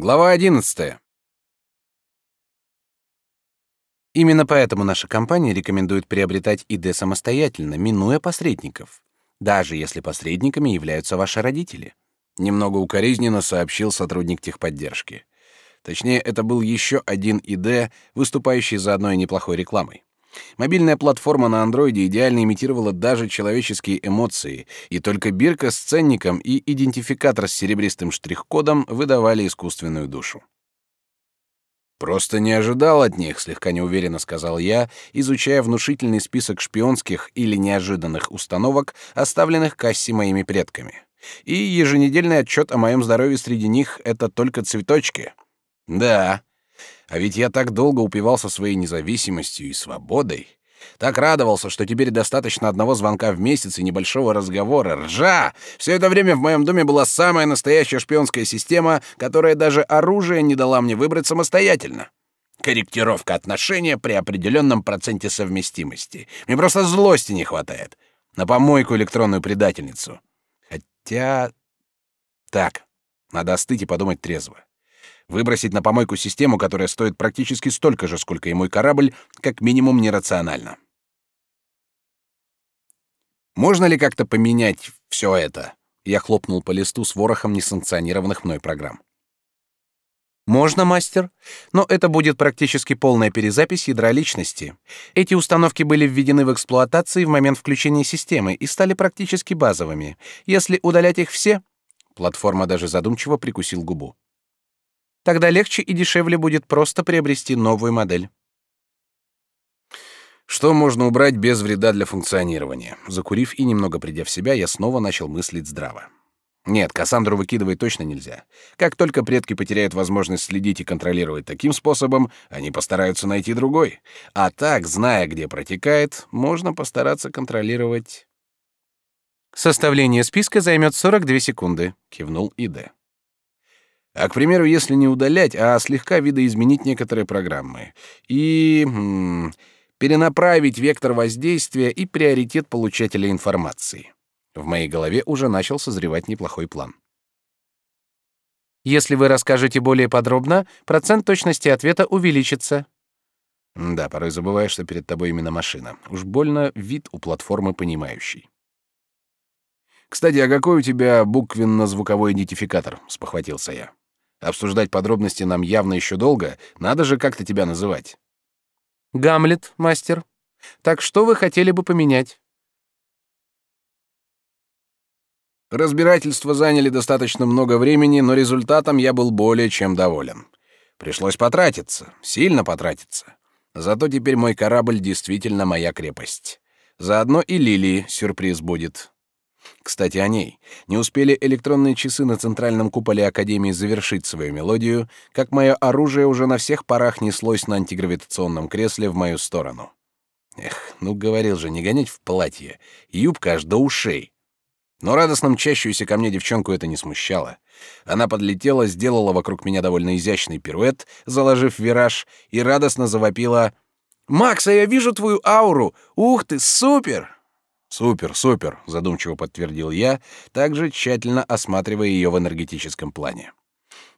Глава 11. Именно поэтому наша компания рекомендует приобретать ИД самостоятельно, минуя посредников, даже если посредниками являются ваши родители. Немного укоризненно сообщил сотрудник техподдержки. Точнее, это был еще один ИД, выступающий за одной неплохой рекламой. Мобильная платформа на андроиде идеально имитировала даже человеческие эмоции, и только бирка с ценником и идентификатор с серебристым штрих-кодом выдавали искусственную душу. «Просто не ожидал от них», — слегка неуверенно сказал я, изучая внушительный список шпионских или неожиданных установок, оставленных кассе моими предками. И еженедельный отчет о моем здоровье среди них — это только цветочки. Да, а ведь я так долго упивался своей независимостью и свободой. Так радовался, что теперь достаточно одного звонка в месяц и небольшого разговора. Ржа! Все это время в моем доме была самая настоящая шпионская система, которая даже оружие не дала мне выбрать самостоятельно. Корректировка отношения при определенном проценте совместимости. Мне просто злости не хватает. На помойку электронную предательницу. Хотя... Так, надо остыть и подумать трезво. Выбросить на помойку систему, которая стоит практически столько же, сколько и мой корабль, как минимум нерационально. Можно ли как-то поменять все это? Я хлопнул по листу с ворохом несанкционированных мной программ. Можно, мастер, но это будет практически полная перезапись ядра личности. Эти установки были введены в эксплуатации в момент включения системы и стали практически базовыми. Если удалять их все, платформа даже задумчиво прикусил губу. Тогда легче и дешевле будет просто приобрести новую модель. Что можно убрать без вреда для функционирования? Закурив и немного придя в себя, я снова начал мыслить здраво. Нет, Кассандру выкидывать точно нельзя. Как только предки потеряют возможность следить и контролировать таким способом, они постараются найти другой. А так, зная, где протекает, можно постараться контролировать. Составление списка займет 42 секунды, кивнул Иде. А, к примеру, если не удалять, а слегка видоизменить некоторые программы. И м, перенаправить вектор воздействия и приоритет получателя информации. В моей голове уже начал созревать неплохой план. Если вы расскажете более подробно, процент точности ответа увеличится. Да, порой забываешь, что перед тобой именно машина. Уж больно вид у платформы понимающий. Кстати, а какой у тебя буквенно-звуковой идентификатор? спохватился я. Обсуждать подробности нам явно еще долго, надо же как-то тебя называть. Гамлет, мастер. Так что вы хотели бы поменять? Разбирательства заняли достаточно много времени, но результатом я был более чем доволен. Пришлось потратиться, сильно потратиться. Зато теперь мой корабль действительно моя крепость. Заодно и Лилии сюрприз будет. Кстати, о ней. Не успели электронные часы на центральном куполе Академии завершить свою мелодию, как мое оружие уже на всех парах неслось на антигравитационном кресле в мою сторону. Эх, ну говорил же, не гонять в платье. Юбка аж до ушей. Но радостно мчащуюся ко мне девчонку это не смущало. Она подлетела, сделала вокруг меня довольно изящный пируэт, заложив вираж, и радостно завопила «Макс, а я вижу твою ауру! Ух ты, супер!» Супер, супер, задумчиво подтвердил я, также тщательно осматривая ее в энергетическом плане.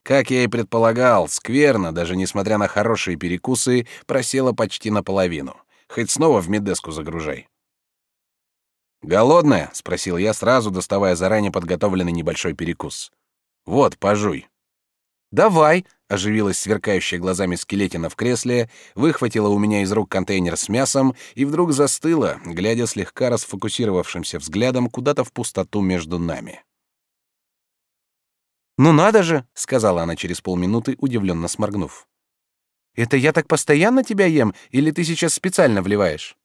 Как я и предполагал, скверно, даже несмотря на хорошие перекусы, просела почти наполовину. Хоть снова в медеску загружай. Голодная? спросил я сразу, доставая заранее подготовленный небольшой перекус. Вот, пожуй. Давай, оживилась сверкающая глазами скелетина в кресле, выхватила у меня из рук контейнер с мясом и вдруг застыла, глядя слегка расфокусировавшимся взглядом куда-то в пустоту между нами. «Ну надо же!» — сказала она через полминуты, удивленно сморгнув. «Это я так постоянно тебя ем, или ты сейчас специально вливаешь?»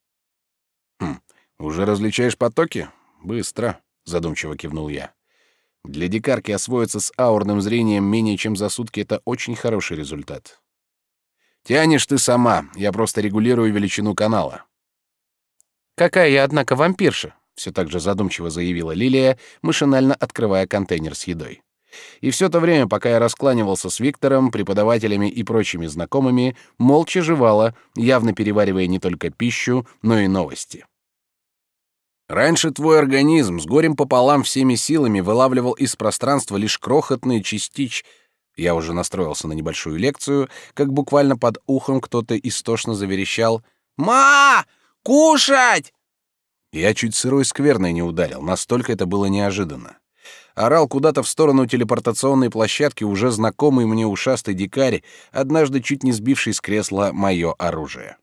«Хм, уже различаешь потоки? Быстро», — задумчиво кивнул я. Для дикарки освоиться с аурным зрением менее чем за сутки — это очень хороший результат. Тянешь ты сама, я просто регулирую величину канала. Какая я, однако, вампирша, все так же задумчиво заявила Лилия, машинально открывая контейнер с едой. И все то время, пока я раскланивался с Виктором, преподавателями и прочими знакомыми, молча жевала, явно переваривая не только пищу, но и новости. Раньше твой организм с горем пополам всеми силами вылавливал из пространства лишь крохотные частич... Я уже настроился на небольшую лекцию, как буквально под ухом кто-то истошно заверещал «Ма! Кушать!» Я чуть сырой скверной не ударил, настолько это было неожиданно. Орал куда-то в сторону телепортационной площадки уже знакомый мне ушастый дикарь, однажды чуть не сбивший с кресла мое оружие.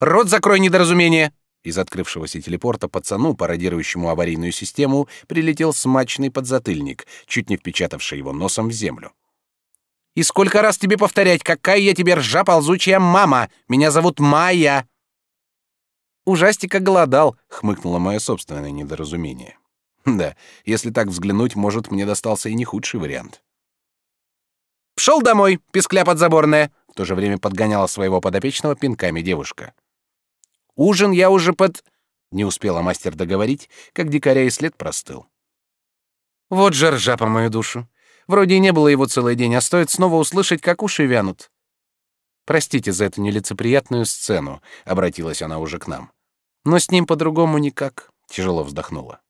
«Рот закрой, недоразумение!» Из открывшегося телепорта пацану, пародирующему аварийную систему, прилетел смачный подзатыльник, чуть не впечатавший его носом в землю. «И сколько раз тебе повторять, какая я тебе ржа ползучая мама! Меня зовут Майя!» «Ужастика голодал», — хмыкнуло мое собственное недоразумение. Да, если так взглянуть, может, мне достался и не худший вариант. «Пшел домой, пискля подзаборная!» В то же время подгоняла своего подопечного пинками девушка. «Ужин я уже под...» Не успела мастер договорить, как дикаря и след простыл. Вот же ржа по мою душу. Вроде и не было его целый день, а стоит снова услышать, как уши вянут. Простите за эту нелицеприятную сцену, обратилась она уже к нам. Но с ним по-другому никак, тяжело вздохнула.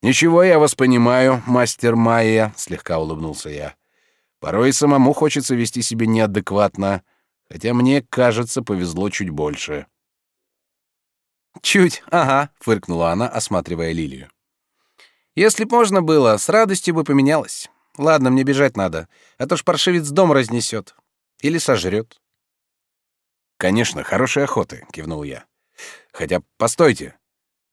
Ничего, я вас понимаю, мастер Майя, слегка улыбнулся я. Порой самому хочется вести себя неадекватно, хотя мне, кажется, повезло чуть больше. Чуть, ага, фыркнула она, осматривая лилию. Если б можно было, с радостью бы поменялась. Ладно, мне бежать надо, а то ж паршивец дом разнесет или сожрет. Конечно, хорошей охоты, кивнул я. Хотя, постойте,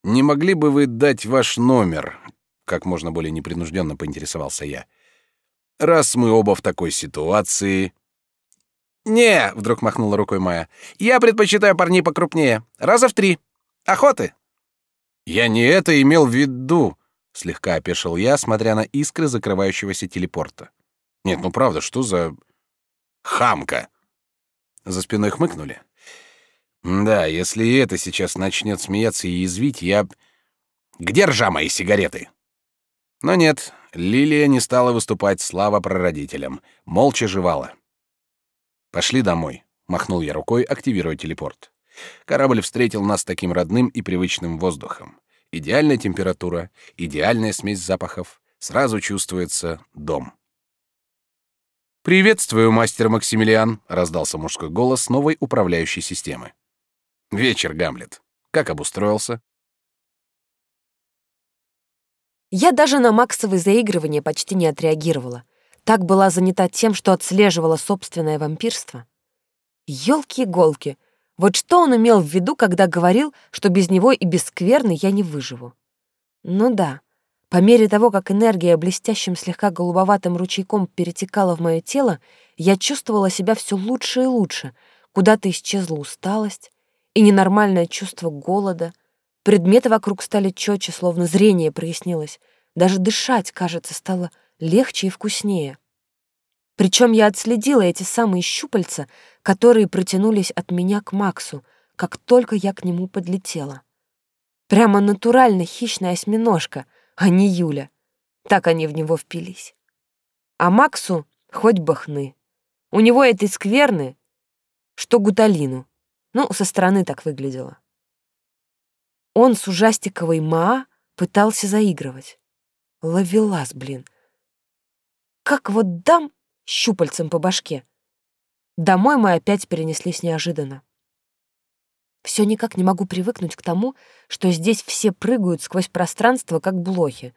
не могли бы вы дать ваш номер? Как можно более непринужденно поинтересовался я. Раз мы оба в такой ситуации. Не, вдруг махнула рукой Майя. Я предпочитаю парней покрупнее. Раза в три. Охоты. Я не это имел в виду, слегка опешил я, смотря на искры закрывающегося телепорта. Нет, ну правда, что за хамка? За спиной хмыкнули. Да, если это сейчас начнет смеяться и язвить, я... Где ржа мои сигареты? Но нет, Лилия не стала выступать слава прародителям, молча жевала. Пошли домой, махнул я рукой, активируя телепорт. Корабль встретил нас таким родным и привычным воздухом. Идеальная температура, идеальная смесь запахов, сразу чувствуется дом. «Приветствую, мастер Максимилиан», — раздался мужской голос новой управляющей системы. Вечер, Гамлет. Как обустроился? Я даже на Максовые заигрывания почти не отреагировала. Так была занята тем, что отслеживала собственное вампирство. Ёлки-иголки, вот что он имел в виду, когда говорил, что без него и без скверны я не выживу? Ну да, по мере того, как энергия блестящим слегка голубоватым ручейком перетекала в мое тело, я чувствовала себя все лучше и лучше. Куда-то исчезла усталость, и ненормальное чувство голода. Предметы вокруг стали четче, словно зрение прояснилось. Даже дышать, кажется, стало легче и вкуснее. Причем я отследила эти самые щупальца, которые протянулись от меня к Максу, как только я к нему подлетела. Прямо натурально хищная осьминожка, а не Юля. Так они в него впились. А Максу хоть бы хны. У него этой скверны, что гуталину. Ну, со стороны так выглядело. Он с ужастиковой Маа пытался заигрывать. Ловелас, блин. Как вот дам щупальцем по башке. Домой мы опять перенеслись неожиданно. Все никак не могу привыкнуть к тому, что здесь все прыгают сквозь пространство, как блохи.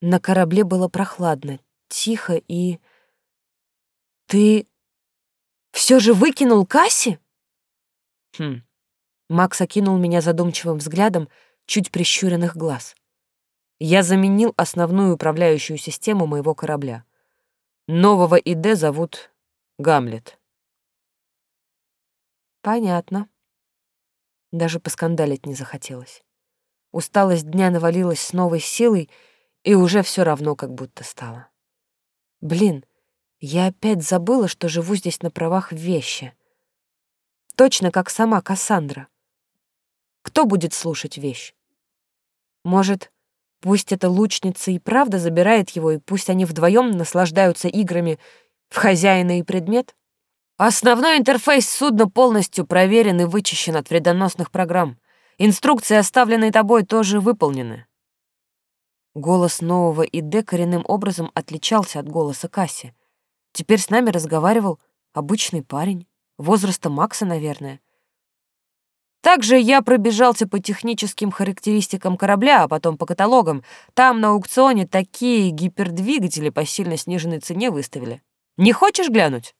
На корабле было прохладно, тихо и... Ты все же выкинул Касси? Хм. Макс окинул меня задумчивым взглядом чуть прищуренных глаз. Я заменил основную управляющую систему моего корабля. Нового ИД зовут Гамлет. Понятно. Даже поскандалить не захотелось. Усталость дня навалилась с новой силой, и уже все равно как будто стало. Блин, я опять забыла, что живу здесь на правах вещи — Точно как сама Кассандра. Кто будет слушать вещь? Может, пусть эта лучница и правда забирает его, и пусть они вдвоем наслаждаются играми в хозяина и предмет? Основной интерфейс судна полностью проверен и вычищен от вредоносных программ. Инструкции, оставленные тобой, тоже выполнены. Голос нового ИД коренным образом отличался от голоса Касси. Теперь с нами разговаривал обычный парень, возраста Макса, наверное. Также я пробежался по техническим характеристикам корабля, а потом по каталогам. Там на аукционе такие гипердвигатели по сильно сниженной цене выставили. Не хочешь глянуть?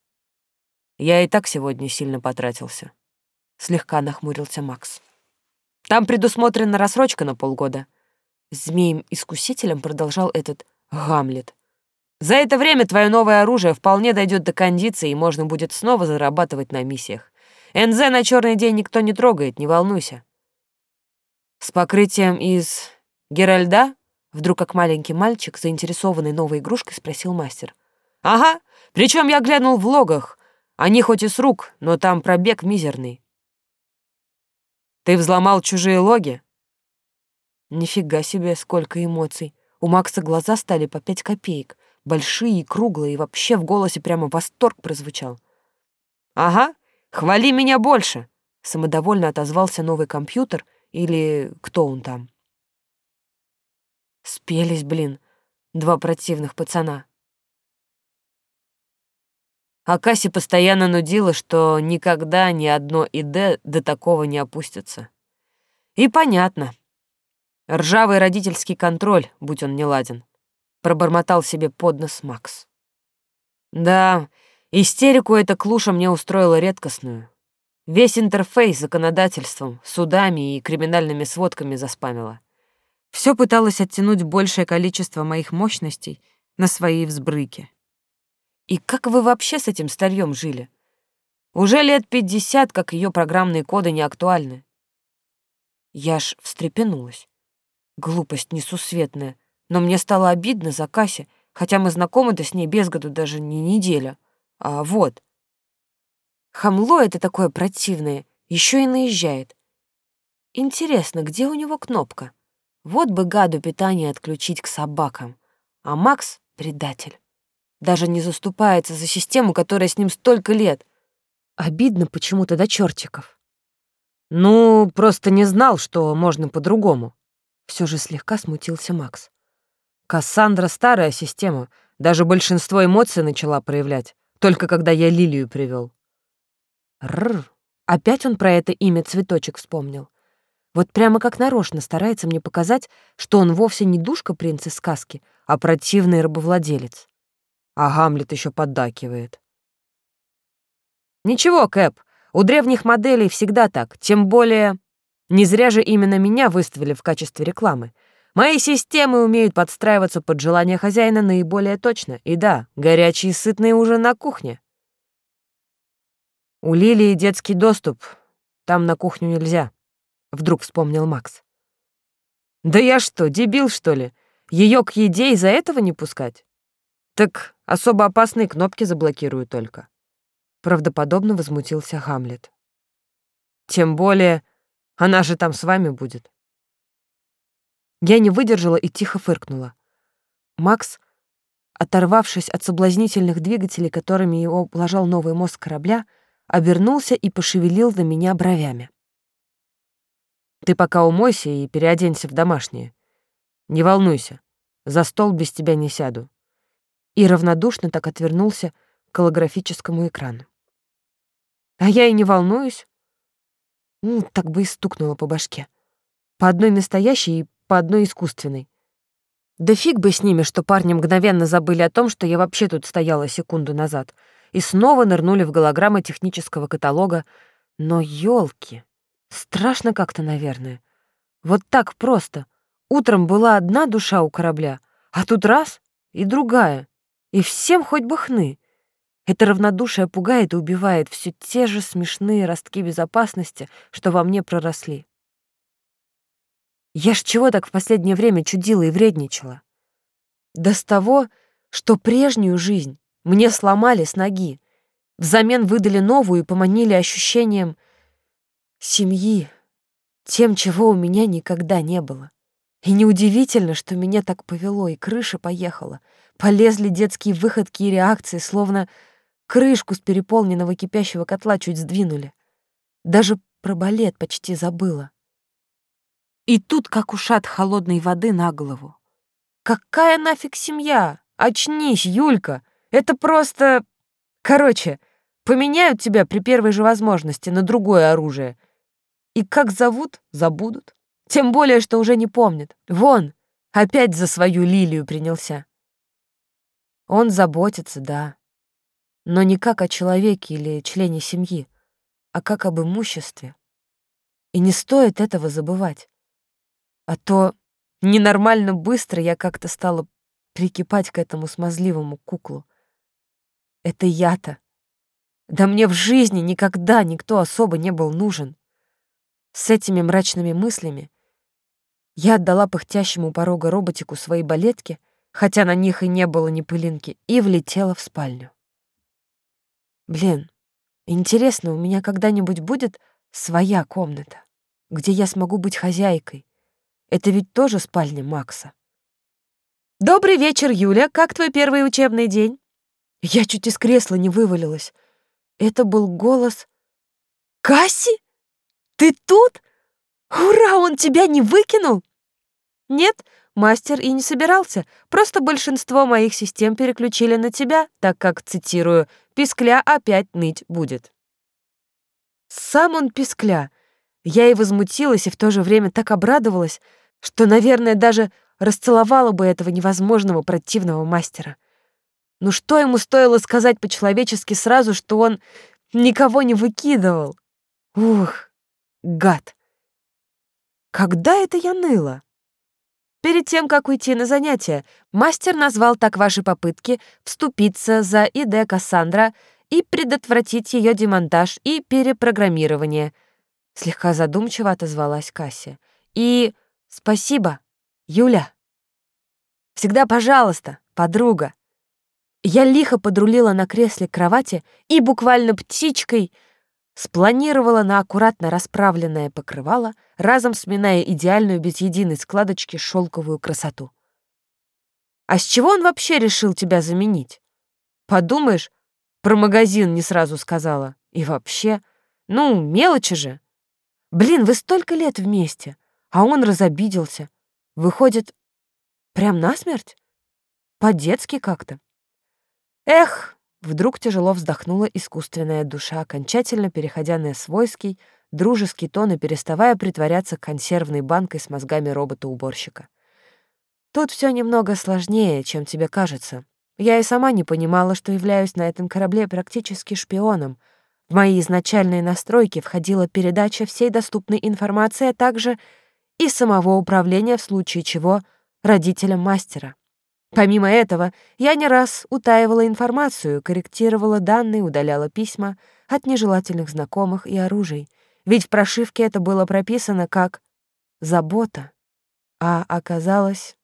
Я и так сегодня сильно потратился. Слегка нахмурился Макс. Там предусмотрена рассрочка на полгода. Змеем-искусителем продолжал этот Гамлет. За это время твое новое оружие вполне дойдет до кондиции, и можно будет снова зарабатывать на миссиях. НЗ на черный день никто не трогает, не волнуйся. С покрытием из Геральда? Вдруг как маленький мальчик, заинтересованный новой игрушкой, спросил мастер. Ага, причем я глянул в логах. Они хоть и с рук, но там пробег мизерный. Ты взломал чужие логи? Нифига себе, сколько эмоций. У Макса глаза стали по пять копеек, большие и круглые, и вообще в голосе прямо восторг прозвучал. «Ага, хвали меня больше!» — самодовольно отозвался новый компьютер, или кто он там. Спелись, блин, два противных пацана. А Касси постоянно нудила, что никогда ни одно ИД до такого не опустится. И понятно. Ржавый родительский контроль, будь он не ладен. Пробормотал себе под нос Макс. Да, истерику эта клуша мне устроила редкостную. Весь интерфейс законодательством, судами и криминальными сводками заспамила. Все пыталась оттянуть большее количество моих мощностей на свои взбрыки. И как вы вообще с этим старьем жили? Уже лет пятьдесят, как ее программные коды не актуальны. Я ж встрепенулась. Глупость несусветная. Но мне стало обидно за Кася, хотя мы знакомы-то с ней без году даже не неделя. А вот. Хамло это такое противное, еще и наезжает. Интересно, где у него кнопка? Вот бы гаду питание отключить к собакам. А Макс — предатель. Даже не заступается за систему, которая с ним столько лет. Обидно почему-то до чертиков. Ну, просто не знал, что можно по-другому. Все же слегка смутился Макс. Кассандра старая система, даже большинство эмоций начала проявлять, только когда я Лилию привел. Рр, опять он про это имя цветочек вспомнил. Вот прямо как нарочно старается мне показать, что он вовсе не душка принца сказки, а противный рабовладелец. А Гамлет еще поддакивает. Ничего, Кэп, у древних моделей всегда так, тем более... Не зря же именно меня выставили в качестве рекламы. Мои системы умеют подстраиваться под желание хозяина наиболее точно. И да, горячий и сытный ужин на кухне. У Лилии детский доступ. Там на кухню нельзя. Вдруг вспомнил Макс. Да я что, дебил, что ли? Ее к еде из-за этого не пускать? Так особо опасные кнопки заблокирую только. Правдоподобно возмутился Гамлет. Тем более она же там с вами будет. Я не выдержала и тихо фыркнула. Макс, оторвавшись от соблазнительных двигателей, которыми его ублажал новый мозг корабля, обернулся и пошевелил на меня бровями. «Ты пока умойся и переоденься в домашнее. Не волнуйся, за стол без тебя не сяду». И равнодушно так отвернулся к голографическому экрану. «А я и не волнуюсь. Ну, так бы и стукнуло по башке. По одной настоящей и по одной искусственной. Да фиг бы с ними, что парни мгновенно забыли о том, что я вообще тут стояла секунду назад, и снова нырнули в голограммы технического каталога. Но ёлки, страшно как-то, наверное. Вот так просто. Утром была одна душа у корабля, а тут раз — и другая. И всем хоть бы хны. Это равнодушие пугает и убивает все те же смешные ростки безопасности, что во мне проросли. Я ж чего так в последнее время чудила и вредничала? Да с того, что прежнюю жизнь мне сломали с ноги, взамен выдали новую и поманили ощущением семьи, тем, чего у меня никогда не было. И неудивительно, что меня так повело, и крыша поехала. Полезли детские выходки и реакции, словно Крышку с переполненного кипящего котла чуть сдвинули. Даже про балет почти забыла. И тут как ушат холодной воды на голову. какая нафиг семья? Очнись, Юлька! Это просто... Короче, поменяют тебя при первой же возможности на другое оружие. И как зовут, забудут. Тем более, что уже не помнят. Вон, опять за свою лилию принялся. Он заботится, да, но не как о человеке или члене семьи, а как об имуществе. И не стоит этого забывать. А то ненормально быстро я как-то стала прикипать к этому смазливому куклу. Это я-то. Да мне в жизни никогда никто особо не был нужен. С этими мрачными мыслями я отдала пыхтящему порога роботику свои балетки, хотя на них и не было ни пылинки, и влетела в спальню. Блин, интересно, у меня когда-нибудь будет своя комната, где я смогу быть хозяйкой. Это ведь тоже спальня Макса. «Добрый вечер, Юля. Как твой первый учебный день?» Я чуть из кресла не вывалилась. Это был голос... «Касси? Ты тут? Ура, он тебя не выкинул?» «Нет, мастер и не собирался. Просто большинство моих систем переключили на тебя, так как, цитирую, «пискля опять ныть будет». Сам он пискля. Я и возмутилась, и в то же время так обрадовалась, что, наверное, даже расцеловала бы этого невозможного противного мастера. Ну что ему стоило сказать по-человечески сразу, что он никого не выкидывал? Ух, гад! Когда это я ныла? Перед тем, как уйти на занятия, мастер назвал так ваши попытки вступиться за ИД Кассандра и предотвратить ее демонтаж и перепрограммирование. Слегка задумчиво отозвалась Касsia. И спасибо, Юля. Всегда пожалуйста, подруга. Я лихо подрулила на кресле к кровати и буквально птичкой спланировала на аккуратно расправленное покрывало, разом сминая идеальную без единой складочки шелковую красоту. «А с чего он вообще решил тебя заменить? Подумаешь, про магазин не сразу сказала. И вообще, ну, мелочи же. Блин, вы столько лет вместе, а он разобиделся. Выходит, прям насмерть? По-детски как-то. Эх, Вдруг тяжело вздохнула искусственная душа, окончательно переходя на свойский, дружеский тон и переставая притворяться консервной банкой с мозгами робота-уборщика. Тут все немного сложнее, чем тебе кажется. Я и сама не понимала, что являюсь на этом корабле практически шпионом. В мои изначальные настройки входила передача всей доступной информации, а также и самого управления в случае чего родителям мастера. Помимо этого, я не раз утаивала информацию, корректировала данные, удаляла письма от нежелательных знакомых и оружий, ведь в прошивке это было прописано как «забота», а оказалось...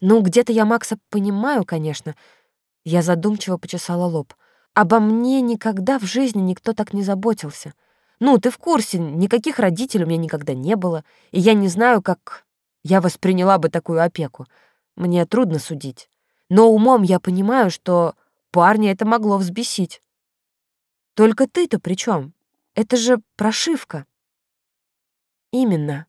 Ну, где-то я Макса понимаю, конечно. Я задумчиво почесала лоб. Обо мне никогда в жизни никто так не заботился. Ну, ты в курсе, никаких родителей у меня никогда не было, и я не знаю, как я восприняла бы такую опеку. Мне трудно судить. Но умом я понимаю, что парня это могло взбесить. Только ты-то при чем? Это же прошивка. Именно.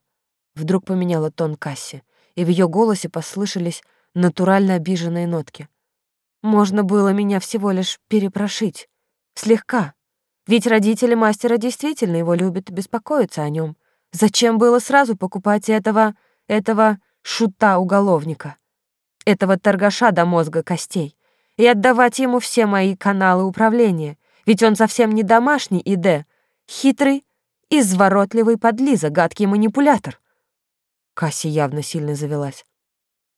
Вдруг поменяла тон Касси, и в ее голосе послышались натурально обиженные нотки. Можно было меня всего лишь перепрошить. Слегка. Ведь родители мастера действительно его любят и беспокоятся о нем. Зачем было сразу покупать этого... этого шута-уголовника? этого торгаша до мозга костей, и отдавать ему все мои каналы управления, ведь он совсем не домашний ИД, хитрый, изворотливый подлиза, гадкий манипулятор. Касси явно сильно завелась.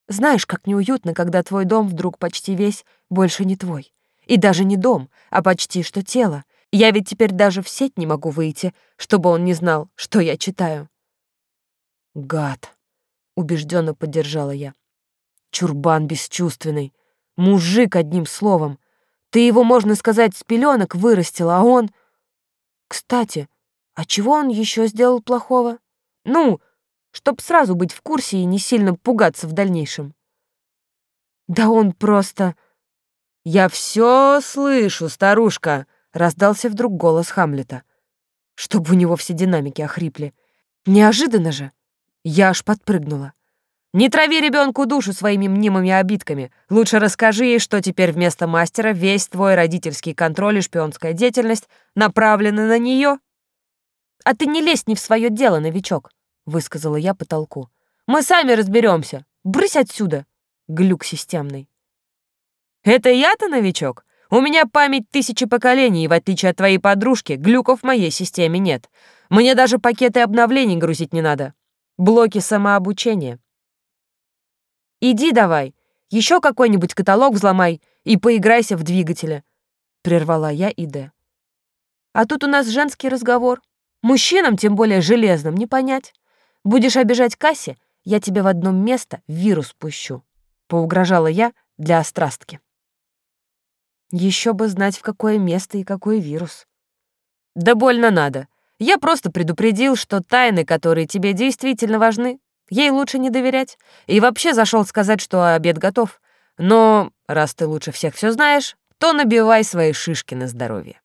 Знаешь, как неуютно, когда твой дом вдруг почти весь больше не твой. И даже не дом, а почти что тело. Я ведь теперь даже в сеть не могу выйти, чтобы он не знал, что я читаю. Гад, убежденно поддержала я. Чурбан бесчувственный. Мужик, одним словом. Ты его, можно сказать, с пеленок вырастила, а он... Кстати, а чего он еще сделал плохого? Ну, чтоб сразу быть в курсе и не сильно пугаться в дальнейшем. Да он просто... «Я все слышу, старушка!» — раздался вдруг голос Хамлета. Чтобы у него все динамики охрипли. Неожиданно же. Я аж подпрыгнула. Не трави ребенку душу своими мнимыми обидками. Лучше расскажи ей, что теперь вместо мастера весь твой родительский контроль и шпионская деятельность направлены на нее. А ты не лезь не в свое дело, новичок, высказала я потолку. Мы сами разберемся. Брысь отсюда, глюк системный. Это я-то новичок? У меня память тысячи поколений, и в отличие от твоей подружки, глюков в моей системе нет. Мне даже пакеты обновлений грузить не надо. Блоки самообучения. Иди давай, еще какой-нибудь каталог взломай и поиграйся в двигателе. Прервала я Иде. А тут у нас женский разговор. Мужчинам, тем более железным, не понять. Будешь обижать Касси, я тебе в одно место вирус пущу. Поугрожала я для острастки. Еще бы знать, в какое место и какой вирус. Да больно надо. Я просто предупредил, что тайны, которые тебе действительно важны, ей лучше не доверять. И вообще зашел сказать, что обед готов. Но раз ты лучше всех все знаешь, то набивай свои шишки на здоровье.